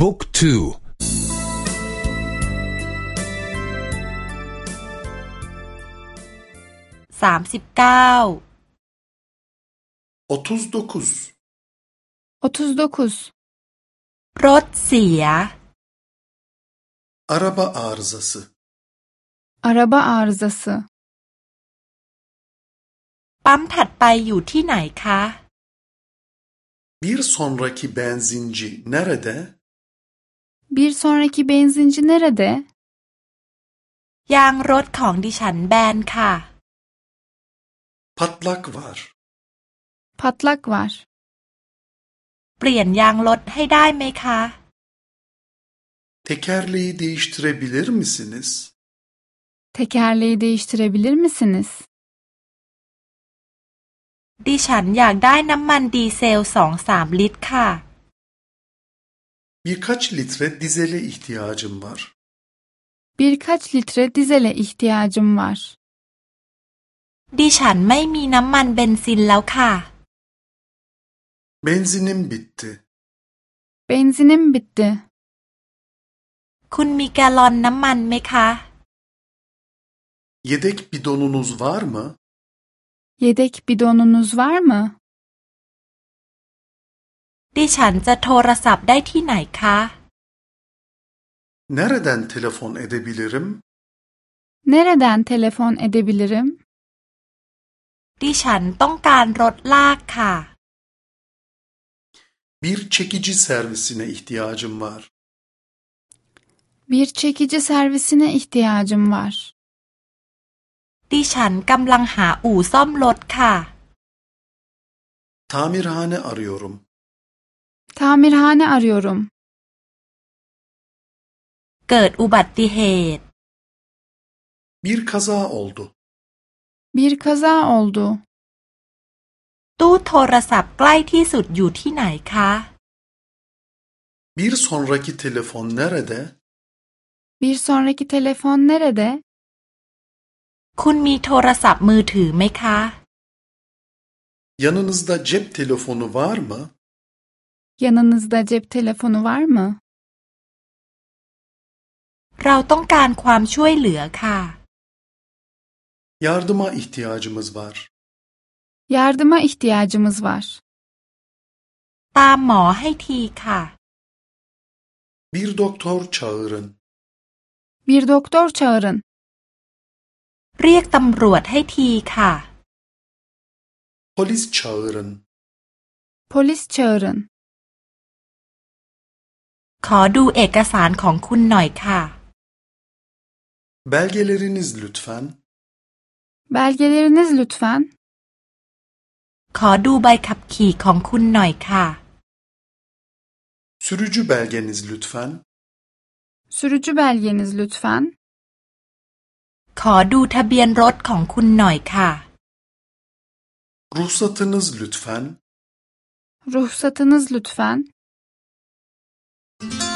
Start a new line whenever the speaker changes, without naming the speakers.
บุ๊กทู
สามสิบเก้า
39
39
รถเสีย
Araba arızası
Araba arızası
ปั๊มถัดไปอยู่ที่ไหนคะ
Bir sonraki benzinci nerede?
Bir sonraki benzinci nerede?
ยางรถของดิฉันแบนค่ะ
Patlak var.
Patlak var.
เปลี่ยนยางรถให้ได้ไหมคะ
Tekerleği değiştirebilir misiniz?
Tekerleği değiştirebilir misiniz?
ดิฉันอยากได้น้ำมันดีเซลสองสามลิตรค่ะ
Birkaç litre dizele ihtiyacım var.
Birkaç litre dizele ihtiyacım var.
ดิฉันไม่มีน้ำมันเบนซินแล้วค่ะ
Benzinim bitti.
Benzinim bitti.
คุณมีแกลลอนน้ำมันไหมคะ
Yedek bidonunuz var mı?
Yedek bidonunuz var mı?
ดิฉันจะโทรศัพท์ได้ที่ไหนคะ
Nereden telefon edebilirim?
Nereden telefon edebilirim?
ดิฉันต้องการรถลากค่ะ
Bir çekici servisine ihtiyacım var.
Bir çekici servisine ihtiyacım var.
ดิฉันกำลังหาอู่ซ่อมรถค่ะ
Tamirhane arıyorum.
Tamirhane arıyorum.
เกิดอุบัติเหตุ
Bir kaza oldu.
Bir kaza oldu.
ตู้โทรศัพท์ใกล้ที่สุดอยู่ที่ไหนคะ
Bir sonraki telefon nerede?
Bir sonraki telefon nerede?
คุณมีโทรศัพท์มือถือไหมคะ
Yanınızda cep telefonu var mı?
Yanınızda cep telefonu var mı?
เราต้องการความช่วยเหลือค่ะ
Yardıma ihtiyacımız var.
Yardıma ihtiyacımız var.
ตามหมอให้ทีค่ะ
Bir doktor çağırın.
Bir doktor çağırın.
เรียกตำรวจให้ทีค่ะ
Polis çağırın.
Polis çağırın.
ขอดูเอกสารของคุณหน่อยค่ะ
Belgeleriniz lütfen.
Belgeleriniz lütfen.
ขอดูใบขับขี่ของคุณหน่อยค่ะ
Sürücü belgeniz lütfen.
Sürücü belgeniz lütfen.
ขอดูทะเบียนรถของคุณหน่อยค่ะ
Ruhsatınız lütfen.
Ruhsatınız lütfen. Thank you.